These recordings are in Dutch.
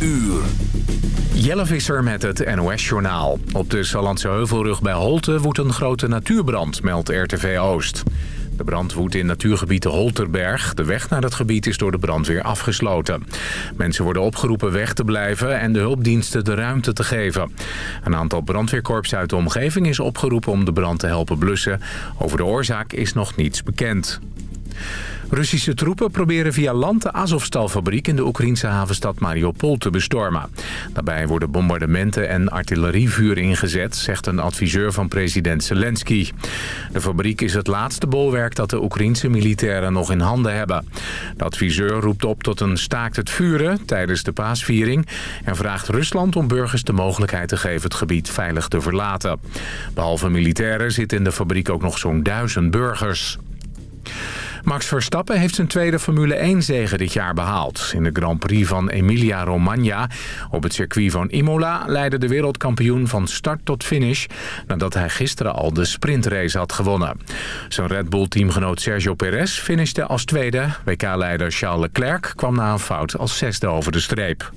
uur. Jelle Visser met het NOS-journaal. Op de Sallandse Heuvelrug bij Holte woedt een grote natuurbrand, meldt RTV Oost. De brand woedt in natuurgebied de Holterberg. De weg naar het gebied is door de brandweer afgesloten. Mensen worden opgeroepen weg te blijven en de hulpdiensten de ruimte te geven. Een aantal brandweerkorps uit de omgeving is opgeroepen om de brand te helpen blussen. Over de oorzaak is nog niets bekend. Russische troepen proberen via land de Azovstalfabriek in de Oekraïnse havenstad Mariupol te bestormen. Daarbij worden bombardementen en artillerievuur ingezet, zegt een adviseur van president Zelensky. De fabriek is het laatste bolwerk dat de Oekraïnse militairen nog in handen hebben. De adviseur roept op tot een staakt het vuren tijdens de paasviering en vraagt Rusland om burgers de mogelijkheid te geven het gebied veilig te verlaten. Behalve militairen zitten in de fabriek ook nog zo'n duizend burgers. Max Verstappen heeft zijn tweede Formule 1-zege dit jaar behaald. In de Grand Prix van Emilia-Romagna op het circuit van Imola... leidde de wereldkampioen van start tot finish... nadat hij gisteren al de sprintrace had gewonnen. Zijn Red Bull-teamgenoot Sergio Perez finishte als tweede. WK-leider Charles Leclerc kwam na een fout als zesde over de streep.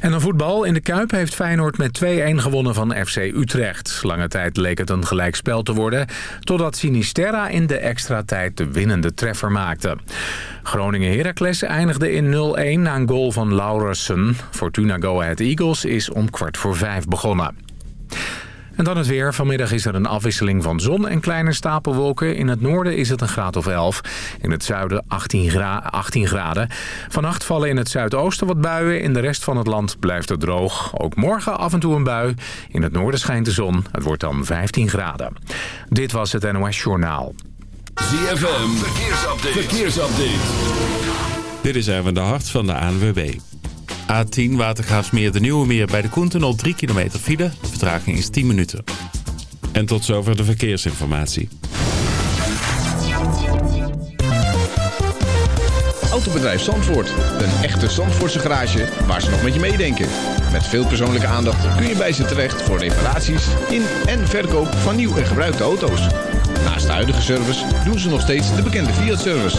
En dan voetbal. In de Kuip heeft Feyenoord met 2-1 gewonnen van FC Utrecht. Lange tijd leek het een gelijkspel te worden... totdat Sinisterra in de extra tijd de winnende treffer maakte. Groningen-Heracles eindigde in 0-1 na een goal van Laurensen. Fortuna Go Ahead Eagles is om kwart voor vijf begonnen. En dan het weer. Vanmiddag is er een afwisseling van zon en kleine stapelwolken. In het noorden is het een graad of 11. In het zuiden 18, 18 graden. Vannacht vallen in het zuidoosten wat buien. In de rest van het land blijft het droog. Ook morgen af en toe een bui. In het noorden schijnt de zon. Het wordt dan 15 graden. Dit was het NOS Journaal. ZFM. Verkeersupdate. Verkeersupdate. Dit is even de hart van de ANWB. A10 Watergraafsmeer de Nieuwe Meer bij de Koentunnel 3 kilometer file. De vertraging is 10 minuten. En tot zover de verkeersinformatie. Autobedrijf Zandvoort. Een echte Zandvoortse garage waar ze nog met je meedenken. Met veel persoonlijke aandacht kun je bij ze terecht voor reparaties in en verkoop van nieuw en gebruikte auto's. Naast de huidige service doen ze nog steeds de bekende Fiat-service.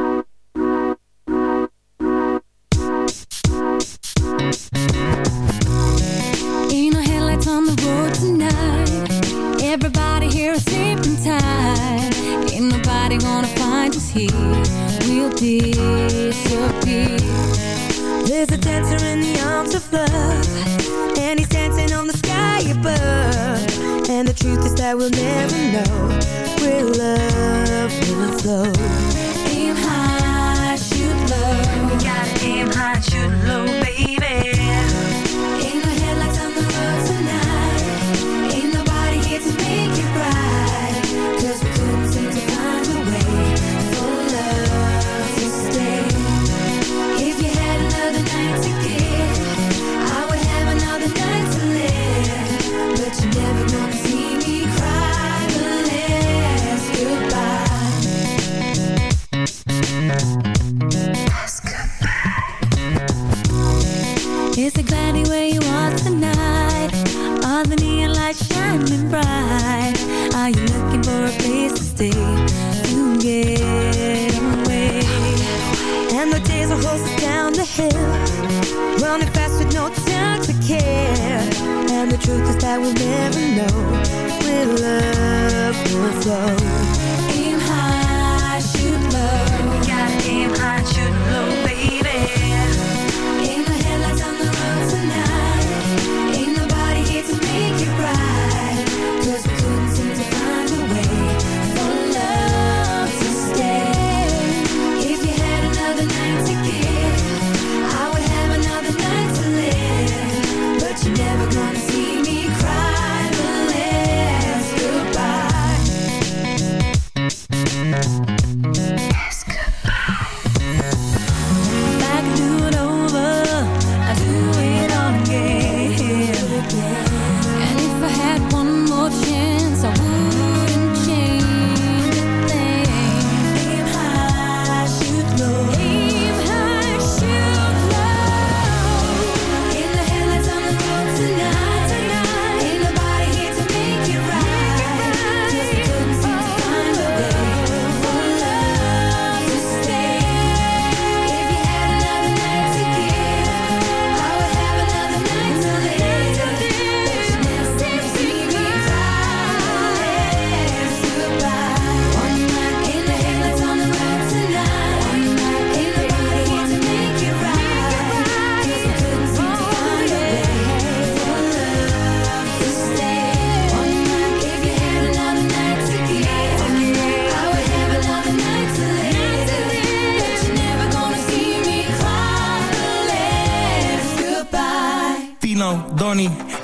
Us here. We'll disappear. There's a dancer in the arms of love And he's dancing on the sky above And the truth is that we'll never know Where love will flow Aim high, shoot low. You gotta aim high, shoot low, baby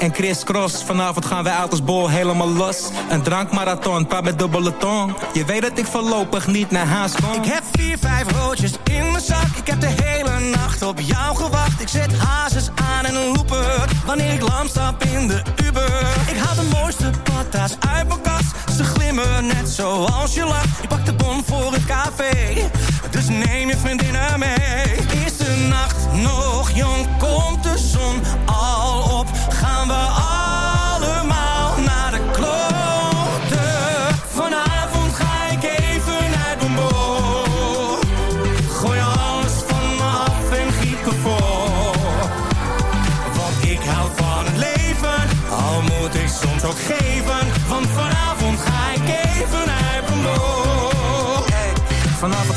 en Chris Cross. Vanavond gaan wij uit als bol helemaal los. Een drankmarathon, praat met dubbele tong. Je weet dat ik voorlopig niet naar huis kom. Ik heb vier, vijf roodjes in mijn zak. Ik heb de hele nacht op jou gewacht. Ik zet hazes aan en een Wanneer ik lam stap in de Uber. Ik haal de mooiste patas uit mijn kast. Ze glimmen net zoals je lacht. Ik pak de bon voor het café. Dus neem je vriendinnen mee. De nacht nog jong? Komt de zon al op? Gaan we allemaal Vanavond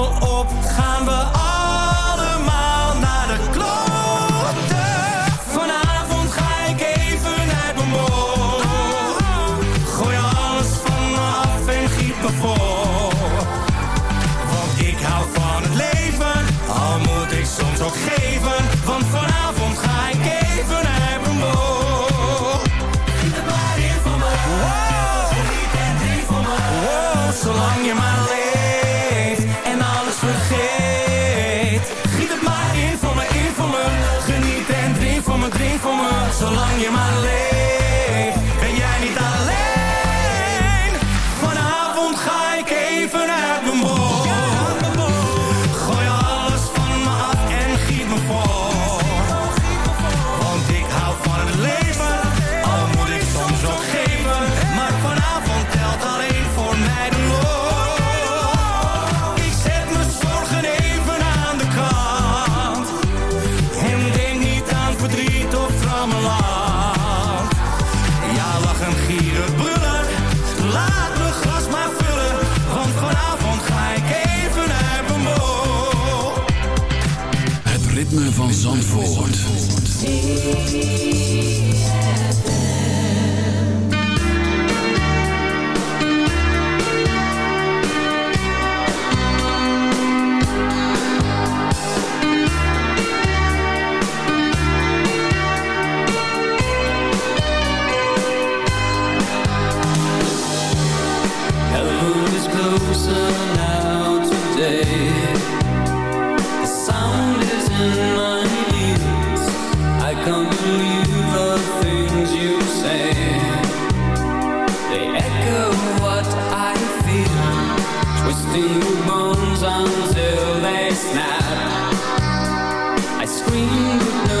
op? Gaan we scream, but no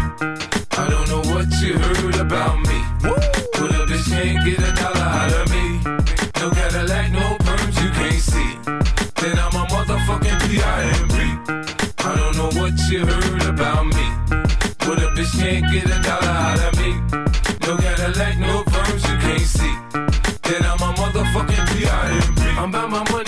I don't know what you heard about me. But a bitch can't get a dollar out of me. No Cadillac, no perms, you can't see. Then I'm a motherfucking P.I.M.P. I don't know what you heard about me. But a bitch can't get a dollar out of me. No Cadillac, no perms, you can't see. Then I'm a motherfucking P.I.M.P. I'm about my money,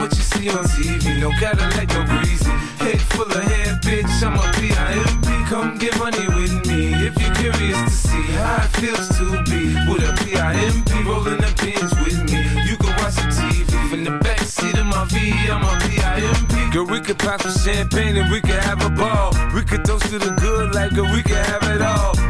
what you see on TV, no Cadillac, no greasy. Head full of hair, bitch, I'm a P.I.M.P. Come get money with me if you're curious to see how it feels to be with a P.I.M.P. rolling the pins with me. You can watch the TV from the backseat of my V, I'm a P.I.M.P. Girl, we could pop some champagne and we could have a ball. We could toast to the good like girl, we could have it all.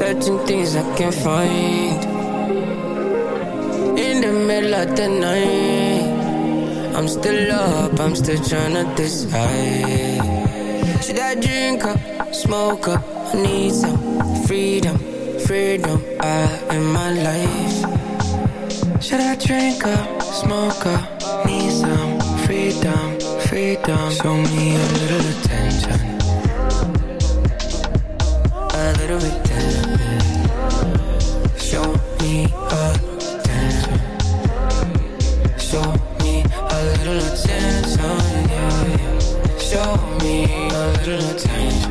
certain things I can't find. In the middle of the night, I'm still up, I'm still trying to decide. Should I drink up, smoke up? I need some freedom, freedom I in my life. Should I drink up, smoke up? Need some freedom, freedom. Show me a little attention. A little bit through the time.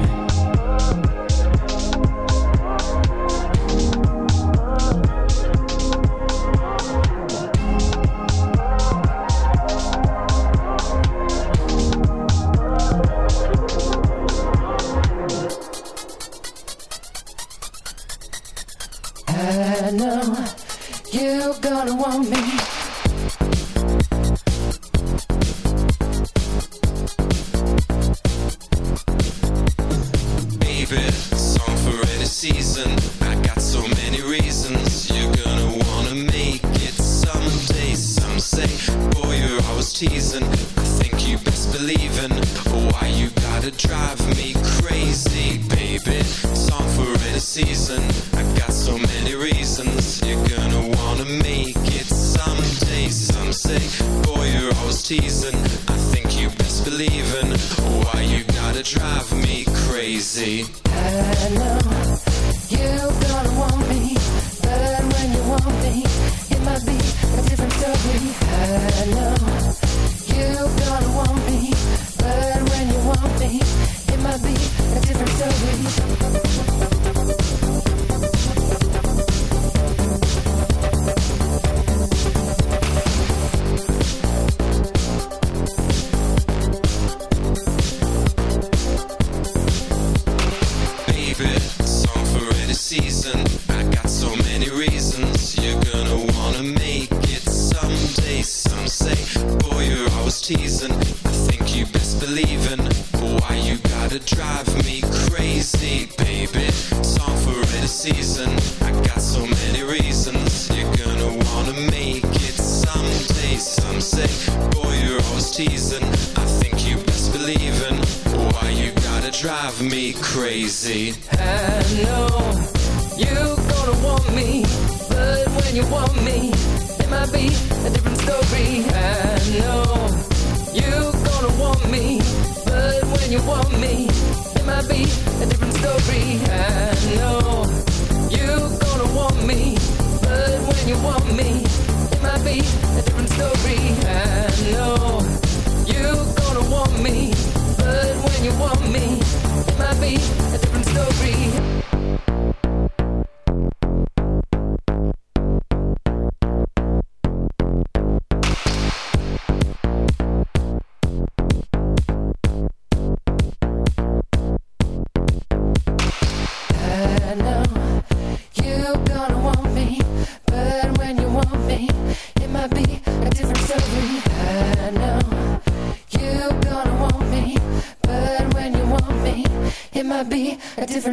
I love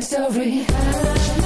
different story.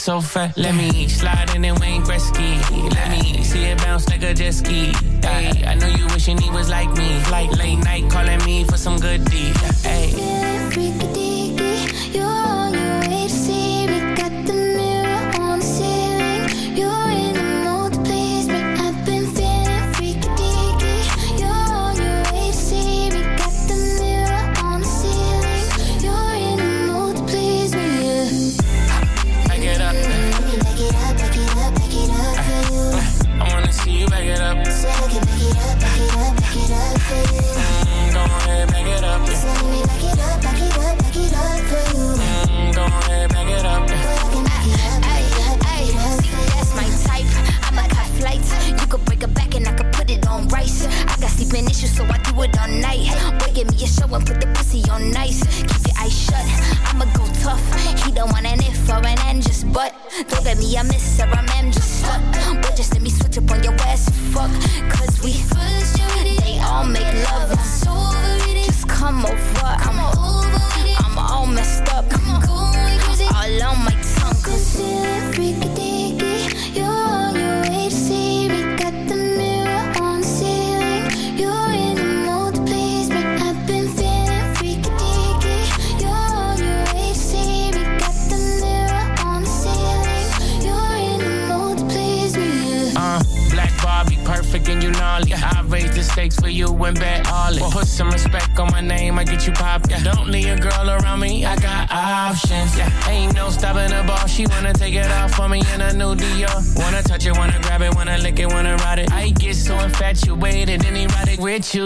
so fat. Let me slide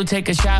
Take a shot,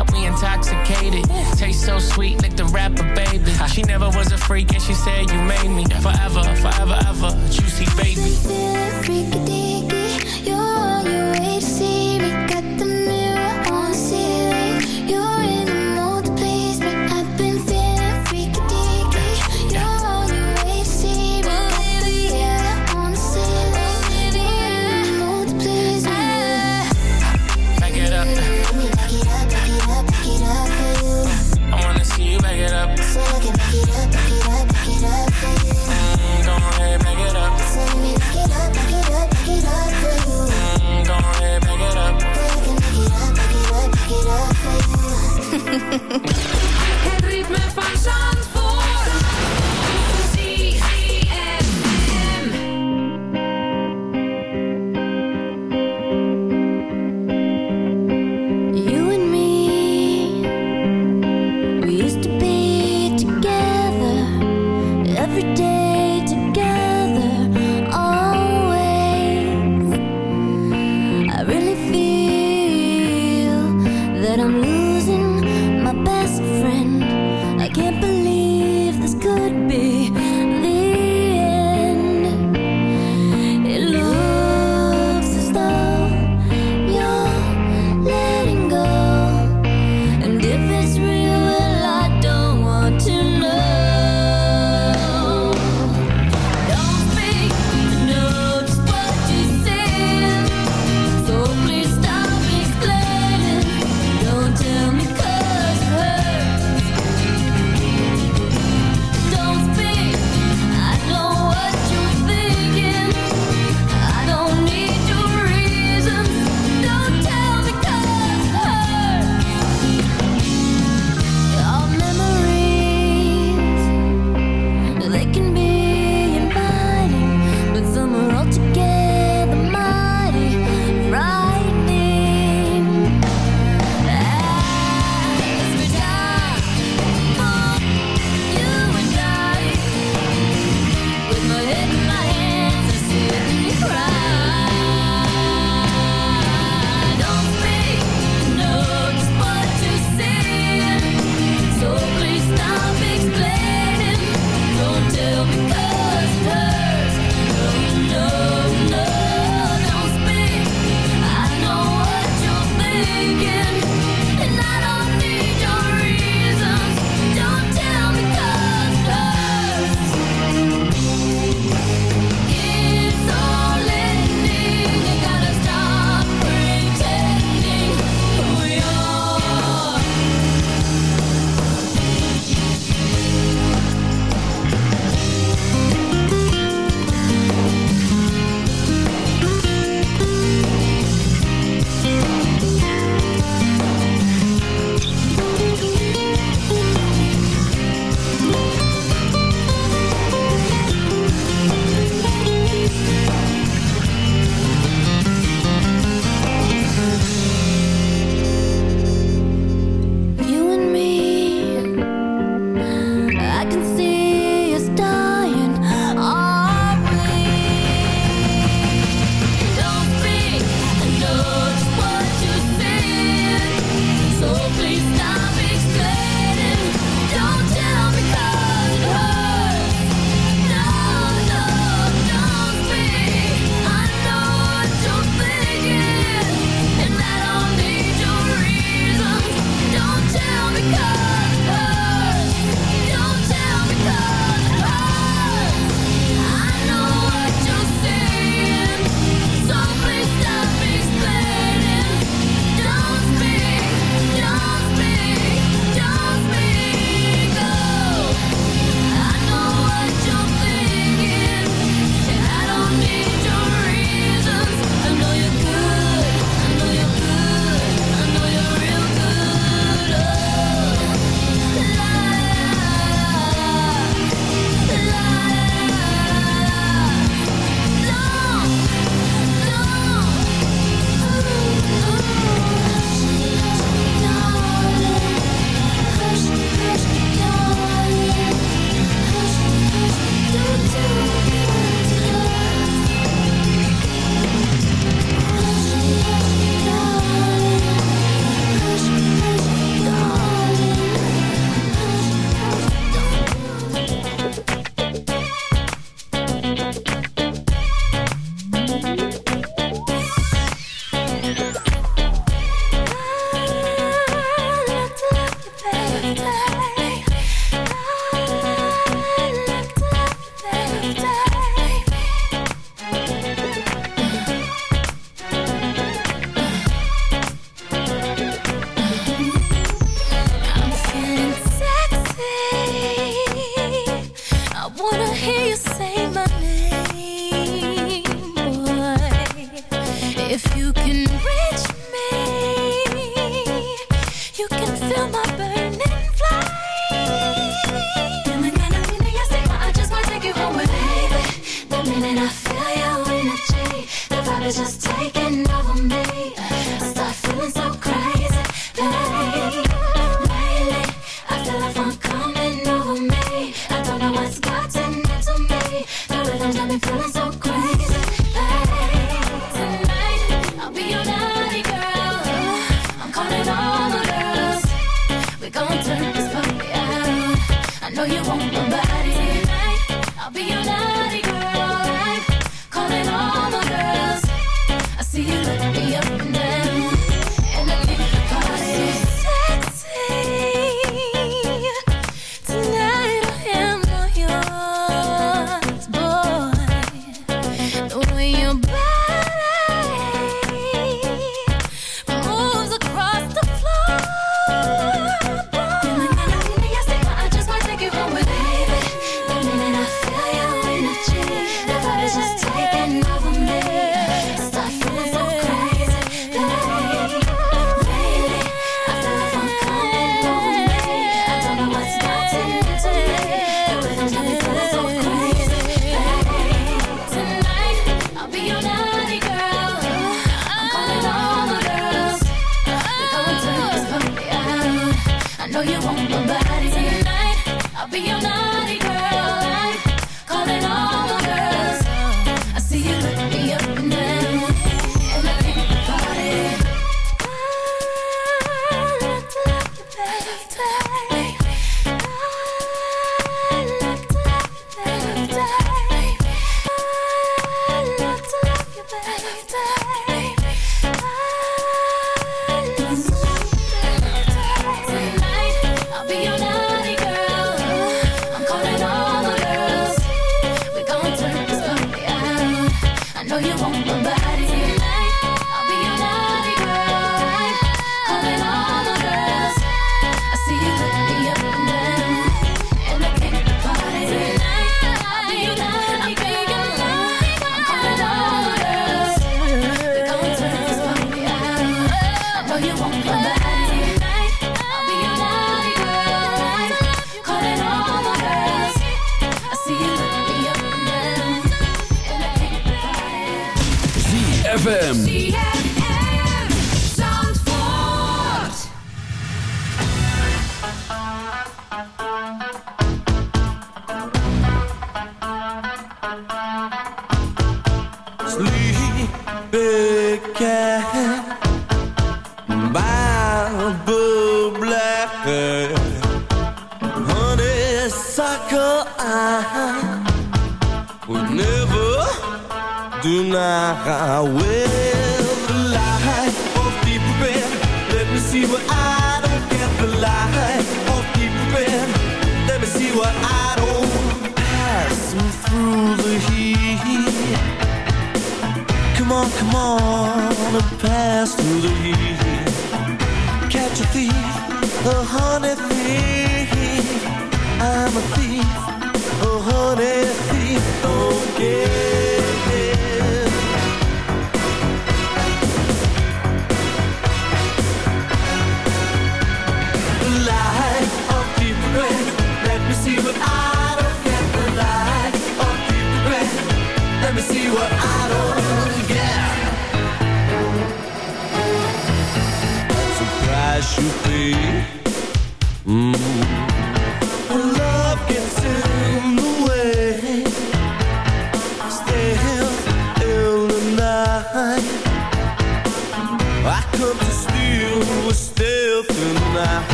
me.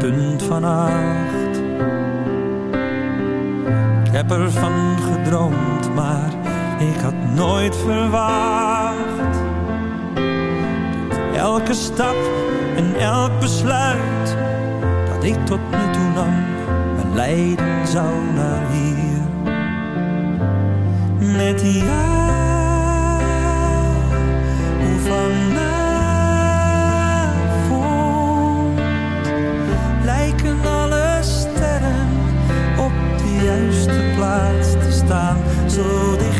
punt van acht. Ik heb ervan gedroomd, maar ik had nooit verwacht. Elke stap en elk besluit dat ik tot nu toe nam, mijn lijden zou naar hier. Met jou, hoe van staan, zo dicht.